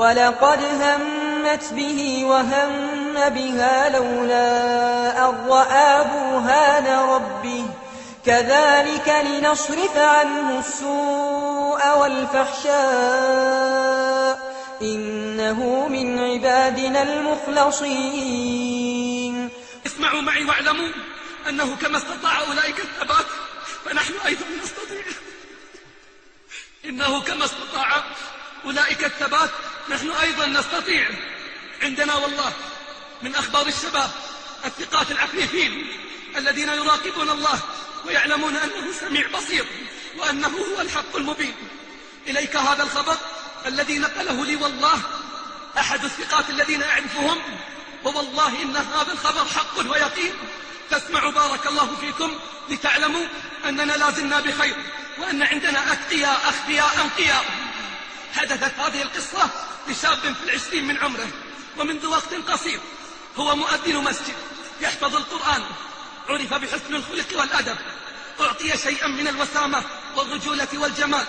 ولقد همت به وهم بها لولا أن رأى برهان ربه. كذلك لنصرف عنه السوء والفحشاء. إنه من عبادنا المخلصين. اسمعوا معي واعلموا أنه كما استطاع أولئك الثبات فنحن أيضا نستطيع. إنه كما استطاع أولئك الثبات نحن أيضا نستطيع. عندنا والله من أخبار الشباب الثقات العفيفين الذين يراقبون الله ويعلمون أنه سميع بصير وأنه هو الحق المبين. إليك هذا الخبر الذي نقله لي والله أحد الثقات الذين أعرفهم ووالله إن هذا الخبر حق ويقين. فاسمعوا بارك الله فيكم لتعلموا أننا لازلنا بخير وأن عندنا أتقياء أخفياء أنقياء. حدثت هذه القصة لشاب في العشرين من عمره ومنذ وقت قصير هو مؤذن مسجد يحفظ القرآن عرف بحسن الخلق والأدب أعطي شيئا من الوسامة والرجولة والجمال.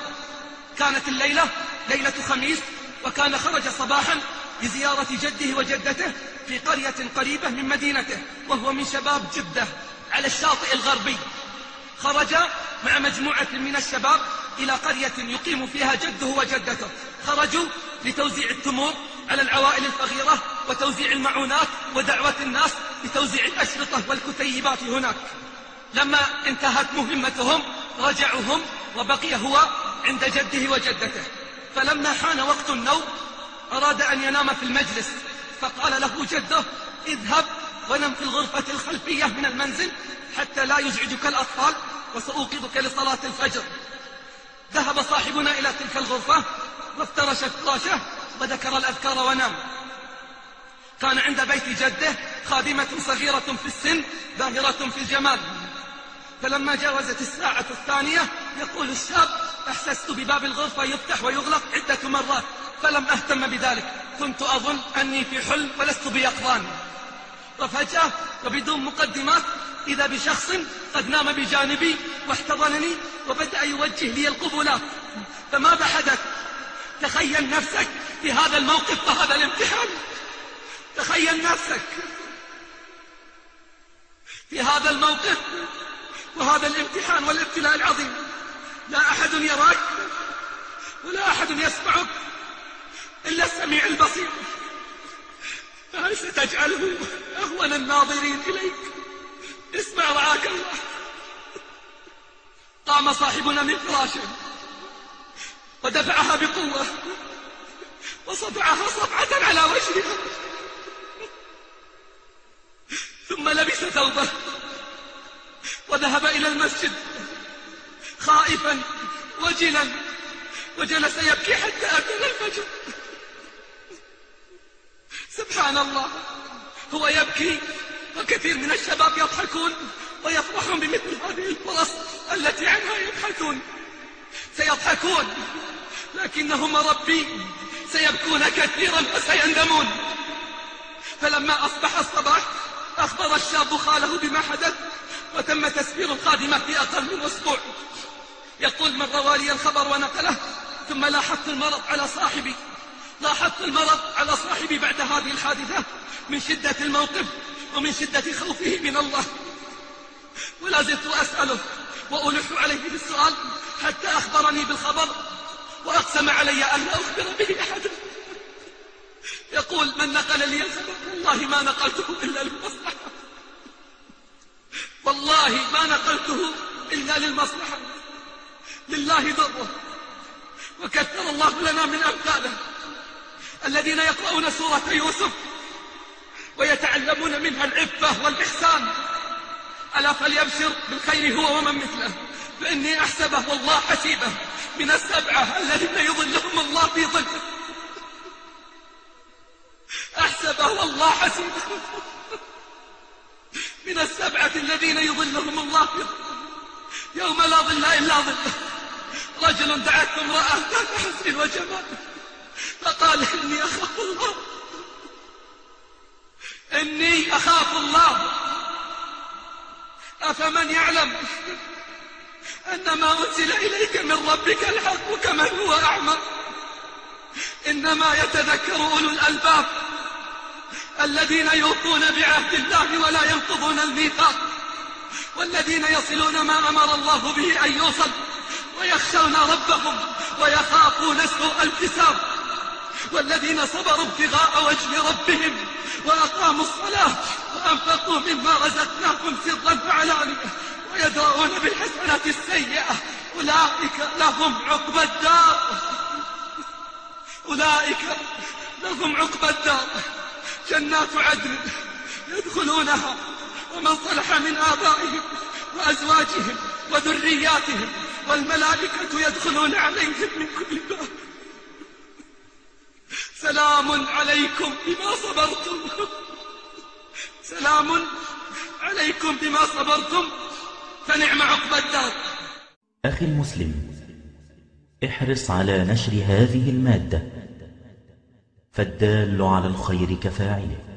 كانت الليلة ليلة خميس وكان خرج صباحا لزيارة جده وجدته في قرية قريبة من مدينته وهو من شباب جدة على الشاطئ الغربي. خرج مع مجموعة من الشباب إلى قرية يقيم فيها جده وجدته. خرجوا لتوزيع التمور على العوائل الفقيرة وتوزيع المعونات ودعوة الناس لتوزيع الأشرطة والكتيبات هناك. لما انتهت مهمتهم رجعوا هم وبقي هو عند جده وجدته. فلما حان وقت النوم أراد أن ينام في المجلس. فقال له جده اذهب ونم في الغرفة الخلفية من المنزل حتى لا يزعجك الأطفال وسأوقظك لصلاة الفجر. ذهب صاحبنا إلى تلك الغرفة وافترش فراشه وذكر الأذكار ونام. كان عند بيت جده خادمة صغيرة في السن باهرة في الجمال. فلما جاوزت الساعة الثانية يقول الشاب أحسست بباب الغرفة يفتح ويغلق عدة مرات فلم أهتم بذلك. كنت أظن أني في حلم ولست بيقظان. وفجأة وبدون مقدمات إذا بشخص قد نام بجانبي واحتضنني وبدأ يوجه لي القبلات فماذا حدث تخيل نفسك في هذا الموقف وهذا الامتحان. تخيل نفسك في هذا الموقف وهذا الامتحان والابتلاء العظيم. لا أحد يراك ولا أحد يسمعك إلا السميع البصير. فهل ستجعله أهون الناظرين إليك؟ اسمع رعاك الله. قام صاحبنا من فراشه ودفعها بقوة. وصفعها صفعة على وجهها ثم لبس ثوبه. وذهب إلى المسجد. خائفا وجلا. وجلس يبكي حتى أذن الفجر. سبحان الله. هو يبكي. وكثير من الشباب يضحكون ويفرحون بمثل هذه الفرص التي عنها يبحثون سيضحكون لكنهم ربي سيبكون كثيرا وسيندمون. فلما أصبح الصباح أخبر الشاب خاله بما حدث وتم تسفير الخادمة في أقل من أسبوع. يقول من روى لي الخبر ونقله ثم لاحظت المرض على صاحبي. لاحظت المرض على صاحبي بعد هذه الحادثة من شدة الموقف ومن شدة خوفه من الله. ولا زلت أسأله وألح عليه بالسؤال حتى أخبرني بالخبر وأقسم علي أن لا أخبر به أحد. يقول من نقل لي الخبر والله ما نقلته إلا للمصلحة. والله ما نقلته إلا للمصلحة. لله ضره. وكثر الله لنا من أمثاله الذين يقرؤون سورة يوسف ويتعلمون منها العفة والإحسان. ألا فليبشر بالخير هو ومن مثله. فإني أحسبه والله حسيبه من السبعة الذين يظلهم الله في ظله أحسبه والله حسيبه من السبعة الذين يظلهم الله في ظله يوم لا ظل إلا ظله. رجل دعته امرأة ذات حسن وجمال فقال إني أخاف الله. إني أخاف الله. أفمن يعلم أن ما أنزل إليك من ربك الحق كمن هو أعمى؟ إنما يتذكر أولو الألباب الذين يوفون بعهد الله ولا ينقضون الميثاق والذين يصلون ما أمر الله به أن يوصل ويخشون ربهم ويخافون سوء الحساب والذين صبروا ابتغاء وجه ربهم وأقاموا الصلاة وأنفقوا مما رزقناهم سرا وعلانية ويدرؤون بالحسنات السيئة. أولئك لهم عقبى الدار. أولئك لهم عقبى الدار. جنات عدن يدخلونها ومن صلح من آبائهم وأزواجهم وذرياتهم والملائكة يدخلون عليهم من كل باب. سلام عليكم بما صبرتم. سلام عليكم بما صبرتم. فنعم عقبى الدار. أخي المسلم احرص على نشر هذه المادة. فالدال على الخير كفاعله.